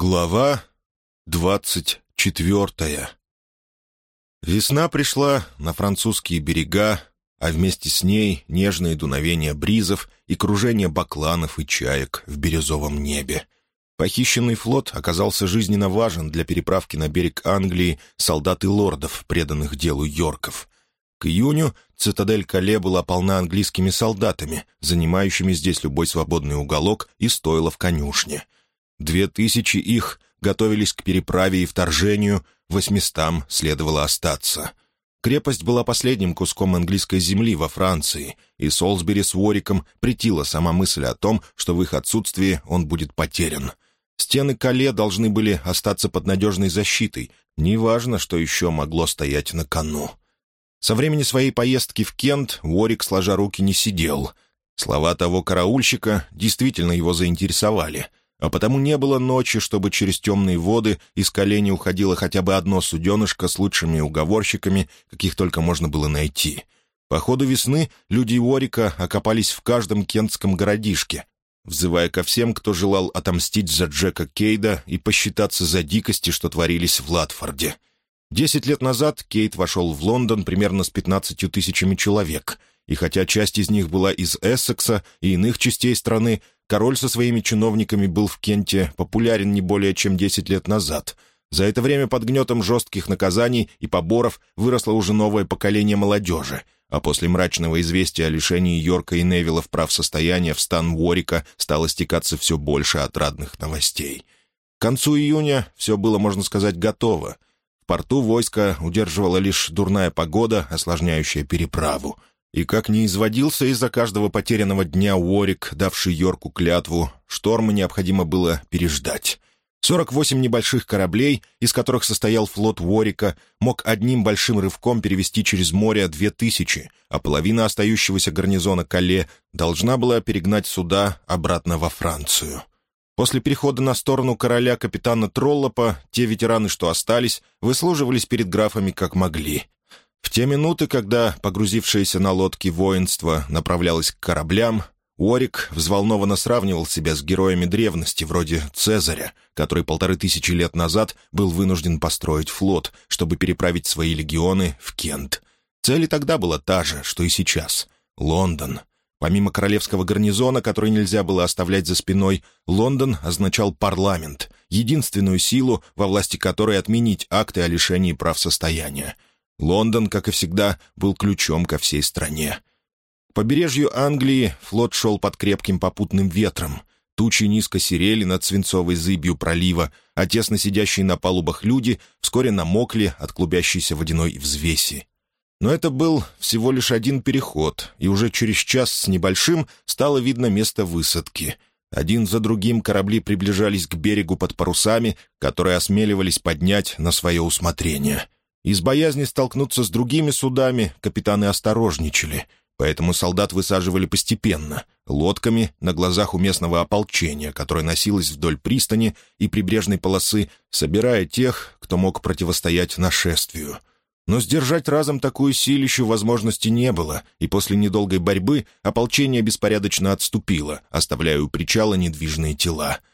Глава двадцать четвертая Весна пришла на французские берега, а вместе с ней нежные дуновения бризов и кружение бакланов и чаек в бирюзовом небе. Похищенный флот оказался жизненно важен для переправки на берег Англии солдат и лордов, преданных делу Йорков. К июню цитадель Кале была полна английскими солдатами, занимающими здесь любой свободный уголок и стойло в конюшне — Две тысячи их готовились к переправе и вторжению, восьмистам следовало остаться. Крепость была последним куском английской земли во Франции, и Солсбери с Уориком притила сама мысль о том, что в их отсутствии он будет потерян. Стены Кале должны были остаться под надежной защитой, неважно, что еще могло стоять на кону. Со времени своей поездки в Кент Уорик, сложа руки, не сидел. Слова того караульщика действительно его заинтересовали — а потому не было ночи, чтобы через темные воды из колени уходило хотя бы одно суденышко с лучшими уговорщиками, каких только можно было найти. По ходу весны люди Уорика окопались в каждом кентском городишке, взывая ко всем, кто желал отомстить за Джека Кейда и посчитаться за дикости, что творились в Латфорде. Десять лет назад Кейт вошел в Лондон примерно с пятнадцатью тысячами человек, и хотя часть из них была из Эссекса и иных частей страны, Король со своими чиновниками был в Кенте популярен не более чем 10 лет назад. За это время под гнетом жестких наказаний и поборов выросло уже новое поколение молодежи, а после мрачного известия о лишении Йорка и Невилла в прав состояния в стан Уорика стало стекаться все больше отрадных новостей. К концу июня все было, можно сказать, готово. В порту войска удерживала лишь дурная погода, осложняющая переправу — и как не изводился из-за каждого потерянного дня Уорик, давший Йорку клятву, штормы необходимо было переждать. 48 небольших кораблей, из которых состоял флот Уорика, мог одним большим рывком перевести через море две тысячи, а половина остающегося гарнизона Кале должна была перегнать суда обратно во Францию. После перехода на сторону короля капитана Троллопа те ветераны, что остались, выслуживались перед графами как могли, в те минуты, когда погрузившееся на лодке воинство направлялось к кораблям, Уорик взволнованно сравнивал себя с героями древности, вроде Цезаря, который полторы тысячи лет назад был вынужден построить флот, чтобы переправить свои легионы в Кент. Цель и тогда была та же, что и сейчас — Лондон. Помимо королевского гарнизона, который нельзя было оставлять за спиной, Лондон означал парламент, единственную силу, во власти которой отменить акты о лишении прав состояния — Лондон, как и всегда, был ключом ко всей стране. К побережью Англии флот шел под крепким попутным ветром. Тучи низко серели над свинцовой зыбью пролива, а тесно сидящие на палубах люди вскоре намокли от клубящейся водяной взвеси. Но это был всего лишь один переход, и уже через час с небольшим стало видно место высадки. Один за другим корабли приближались к берегу под парусами, которые осмеливались поднять на свое усмотрение — из боязни столкнуться с другими судами капитаны осторожничали, поэтому солдат высаживали постепенно, лодками на глазах у местного ополчения, которое носилось вдоль пристани и прибрежной полосы, собирая тех, кто мог противостоять нашествию. Но сдержать разом такую силищу возможности не было, и после недолгой борьбы ополчение беспорядочно отступило, оставляя у причала недвижные тела —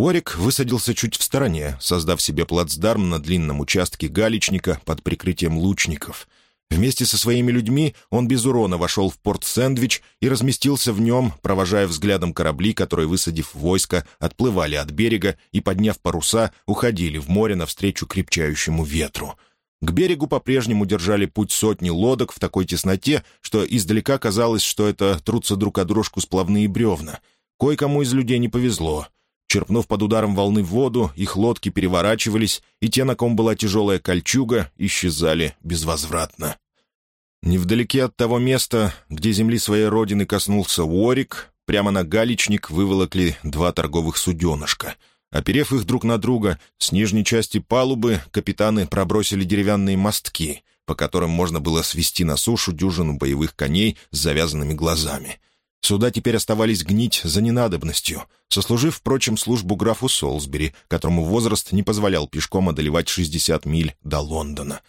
Уорик высадился чуть в стороне, создав себе плацдарм на длинном участке галечника под прикрытием лучников. Вместе со своими людьми он без урона вошел в порт Сэндвич и разместился в нем, провожая взглядом корабли, которые, высадив войско, отплывали от берега и, подняв паруса, уходили в море навстречу крепчающему ветру. К берегу по-прежнему держали путь сотни лодок в такой тесноте, что издалека казалось, что это трутся друг о дружку сплавные бревна. Кое-кому из людей не повезло — Черпнув под ударом волны воду, их лодки переворачивались, и те, на ком была тяжелая кольчуга, исчезали безвозвратно. Невдалеке от того места, где земли своей родины коснулся Уорик, прямо на галечник выволокли два торговых суденышка. Оперев их друг на друга, с нижней части палубы капитаны пробросили деревянные мостки, по которым можно было свести на сушу дюжину боевых коней с завязанными глазами — Суда теперь оставались гнить за ненадобностью, сослужив, впрочем, службу графу Солсбери, которому возраст не позволял пешком одолевать 60 миль до Лондона.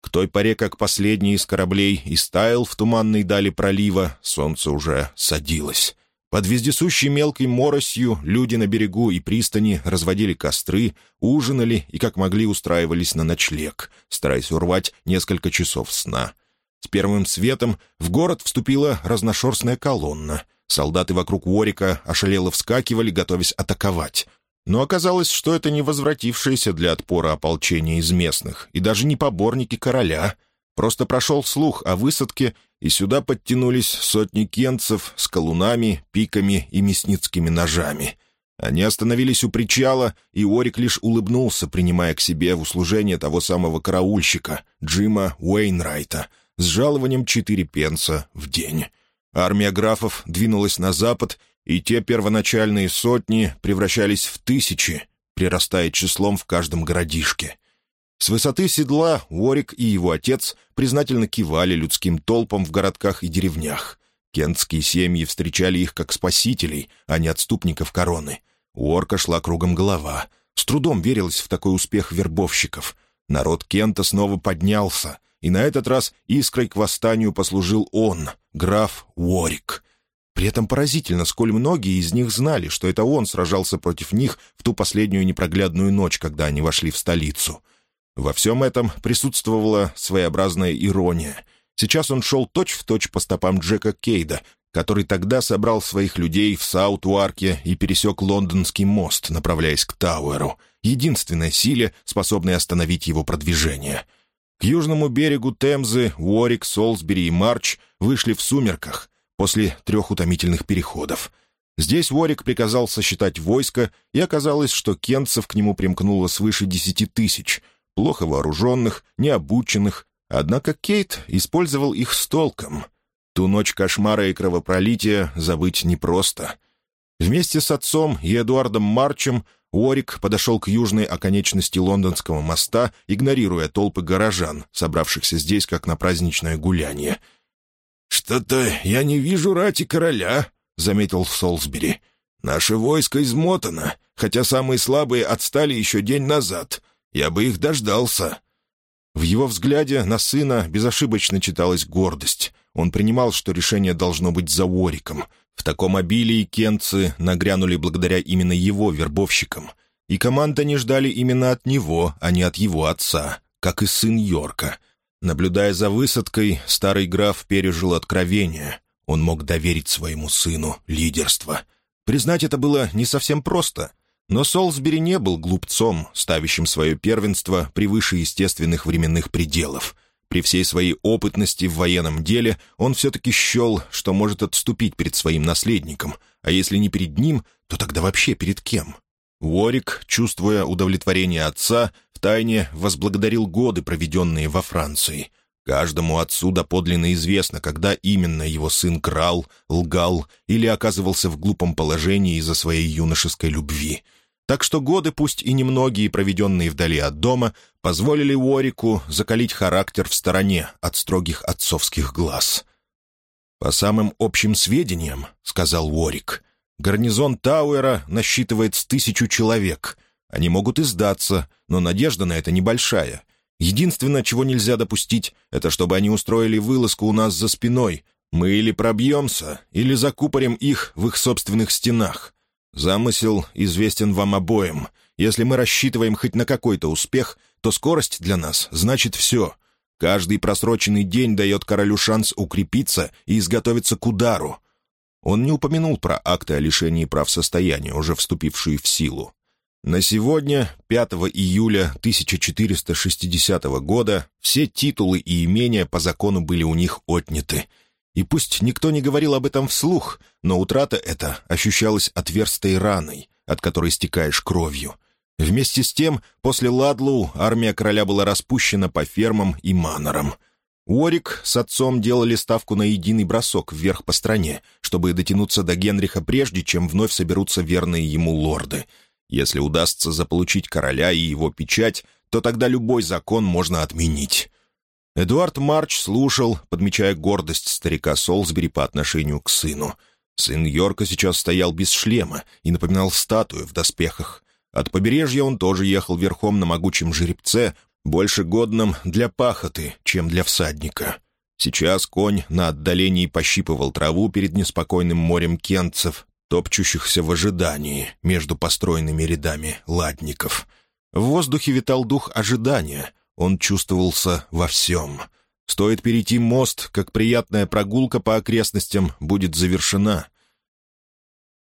К той поре, как последний из кораблей истаял в туманной дали пролива, солнце уже садилось. Под вездесущей мелкой моросью люди на берегу и пристани разводили костры, ужинали и как могли устраивались на ночлег, стараясь урвать несколько часов сна. С первым светом в город вступила разношерстная колонна. Солдаты вокруг Уорика ошалело вскакивали, готовясь атаковать. Но оказалось, что это не возвратившееся для отпора ополчение из местных, и даже не поборники короля. Просто прошел слух о высадке, и сюда подтянулись сотни кенцев с колунами, пиками и мясницкими ножами. Они остановились у причала, и Орик лишь улыбнулся, принимая к себе в услужение того самого караульщика, Джима Уэйнрайта, с жалованием четыре пенса в день. Армия графов двинулась на запад, и те первоначальные сотни превращались в тысячи, прирастая числом в каждом городишке. С высоты седла Уорик и его отец признательно кивали людским толпам в городках и деревнях. Кентские семьи встречали их как спасителей, а не отступников короны. У Орка шла кругом голова. С трудом верилось в такой успех вербовщиков. Народ Кента снова поднялся, и на этот раз искрой к восстанию послужил он, граф Уорик. При этом поразительно, сколь многие из них знали, что это он сражался против них в ту последнюю непроглядную ночь, когда они вошли в столицу. Во всем этом присутствовала своеобразная ирония. Сейчас он шел точь-в-точь точь по стопам Джека Кейда, который тогда собрал своих людей в Саут-Уарке и пересек Лондонский мост, направляясь к Тауэру, единственной силе, способной остановить его продвижение. К южному берегу Темзы Уорик, Солсбери и Марч вышли в сумерках, после трех утомительных переходов. Здесь Ворик приказал сосчитать войско, и оказалось, что кентцев к нему примкнуло свыше десяти тысяч, плохо вооруженных, необученных, однако Кейт использовал их с толком. Ту ночь кошмара и кровопролития забыть непросто. Вместе с отцом и Эдуардом Марчем Уорик подошел к южной оконечности лондонского моста, игнорируя толпы горожан, собравшихся здесь как на праздничное гуляние — «Что-то я не вижу рати короля», — заметил Солсбери. «Наше войско измотано, хотя самые слабые отстали еще день назад. Я бы их дождался». В его взгляде на сына безошибочно читалась гордость. Он принимал, что решение должно быть за Уориком. В таком обилии кенцы нагрянули благодаря именно его вербовщикам. И команда не ждали именно от него, а не от его отца, как и сын Йорка — Наблюдая за высадкой, старый граф пережил откровение. Он мог доверить своему сыну лидерство. Признать это было не совсем просто. Но Солсбери не был глупцом, ставящим свое первенство превыше естественных временных пределов. При всей своей опытности в военном деле он все-таки счел, что может отступить перед своим наследником, а если не перед ним, то тогда вообще перед кем? Уорик, чувствуя удовлетворение отца, втайне возблагодарил годы, проведенные во Франции. Каждому отцу доподлинно известно, когда именно его сын крал, лгал или оказывался в глупом положении из-за своей юношеской любви. Так что годы, пусть и немногие, проведенные вдали от дома, позволили Уорику закалить характер в стороне от строгих отцовских глаз. «По самым общим сведениям», — сказал Уорик, — «гарнизон Тауэра насчитывает с тысячу человек, они могут и сдаться, но надежда на это небольшая. Единственное, чего нельзя допустить, это чтобы они устроили вылазку у нас за спиной. Мы или пробьемся, или закупорим их в их собственных стенах. Замысел известен вам обоим. Если мы рассчитываем хоть на какой-то успех, то скорость для нас значит все. Каждый просроченный день дает королю шанс укрепиться и изготовиться к удару. Он не упомянул про акты о лишении прав состояния, уже вступившие в силу. На сегодня, 5 июля 1460 года, все титулы и имения по закону были у них отняты. И пусть никто не говорил об этом вслух, но утрата эта ощущалась отверстой раной, от которой стекаешь кровью. Вместе с тем, после Ладлоу армия короля была распущена по фермам и манорам. Уорик с отцом делали ставку на единый бросок вверх по стране, чтобы дотянуться до Генриха прежде, чем вновь соберутся верные ему лорды — если удастся заполучить короля и его печать, то тогда любой закон можно отменить. Эдуард Марч слушал, подмечая гордость старика Солсбери по отношению к сыну. Сын Йорка сейчас стоял без шлема и напоминал статую в доспехах. От побережья он тоже ехал верхом на могучем жеребце, больше годном для пахоты, чем для всадника. Сейчас конь на отдалении пощипывал траву перед неспокойным морем кентцев, топчущихся в ожидании между построенными рядами ладников. В воздухе витал дух ожидания, он чувствовался во всем. Стоит перейти мост, как приятная прогулка по окрестностям будет завершена.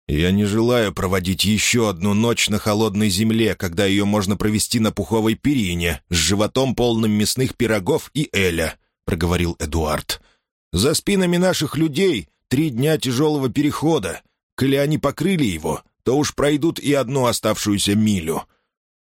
«Я не желаю проводить еще одну ночь на холодной земле, когда ее можно провести на пуховой перине, с животом полным мясных пирогов и эля», — проговорил Эдуард. «За спинами наших людей три дня тяжелого перехода. Коли они покрыли его, то уж пройдут и одну оставшуюся милю».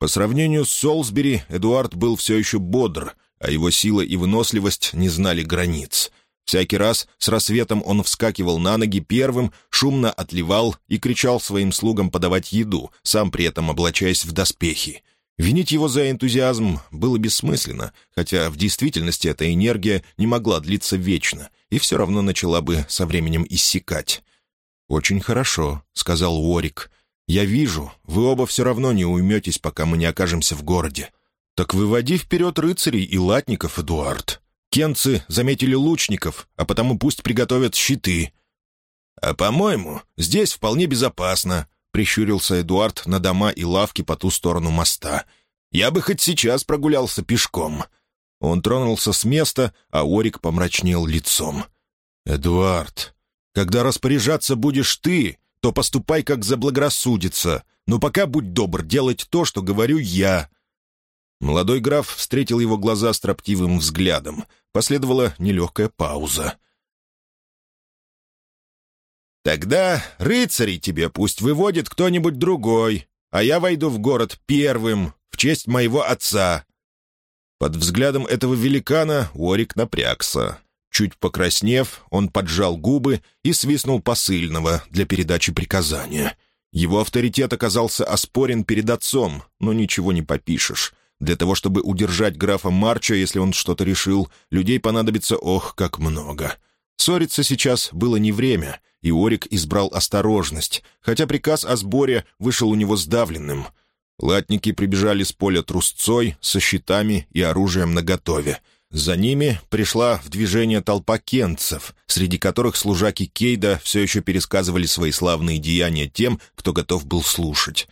По сравнению с Солсбери, Эдуард был все еще бодр, а его сила и выносливость не знали границ. Всякий раз с рассветом он вскакивал на ноги первым, шумно отливал и кричал своим слугам подавать еду, сам при этом облачаясь в доспехи. Винить его за энтузиазм было бессмысленно, хотя в действительности эта энергия не могла длиться вечно и все равно начала бы со временем иссякать. «Очень хорошо», — сказал Уорик. «Я вижу, вы оба все равно не уйметесь, пока мы не окажемся в городе. Так выводи вперед рыцарей и латников, Эдуард. Кенцы заметили лучников, а потому пусть приготовят щиты». «А, по-моему, здесь вполне безопасно», — прищурился Эдуард на дома и лавки по ту сторону моста. «Я бы хоть сейчас прогулялся пешком». Он тронулся с места, а Орик помрачнел лицом. «Эдуард, когда распоряжаться будешь ты, то поступай, как заблагорассудится. Но пока будь добр делать то, что говорю я». Молодой граф встретил его глаза строптивым взглядом. Последовала нелегкая пауза. «Тогда рыцарей тебе пусть выводит кто-нибудь другой, а я войду в город первым, в честь моего отца». Под взглядом этого великана Уорик напрягся. Чуть покраснев, он поджал губы и свистнул посыльного для передачи приказания. Его авторитет оказался оспорен перед отцом, но ничего не попишешь. Для того, чтобы удержать графа Марча, если он что-то решил, людей понадобится ох, как много. Ссориться сейчас было не время, и Орик избрал осторожность, хотя приказ о сборе вышел у него сдавленным. Латники прибежали с поля трусцой, со щитами и оружием наготове — за ними пришла в движение толпа кентцев, среди которых служаки Кейда все еще пересказывали свои славные деяния тем, кто готов был слушать.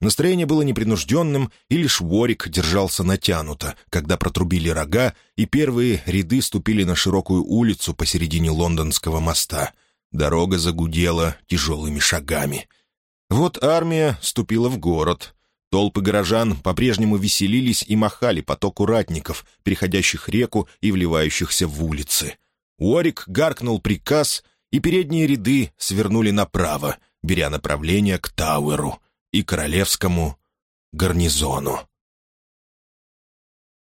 Настроение было непринужденным, и лишь Ворик держался натянуто, когда протрубили рога, и первые ряды ступили на широкую улицу посередине лондонского моста. Дорога загудела тяжелыми шагами. Вот армия ступила в город — Толпы горожан по-прежнему веселились и махали потоку ратников, переходящих реку и вливающихся в улицы. Уорик гаркнул приказ, и передние ряды свернули направо, беря направление к Тауэру и королевскому гарнизону.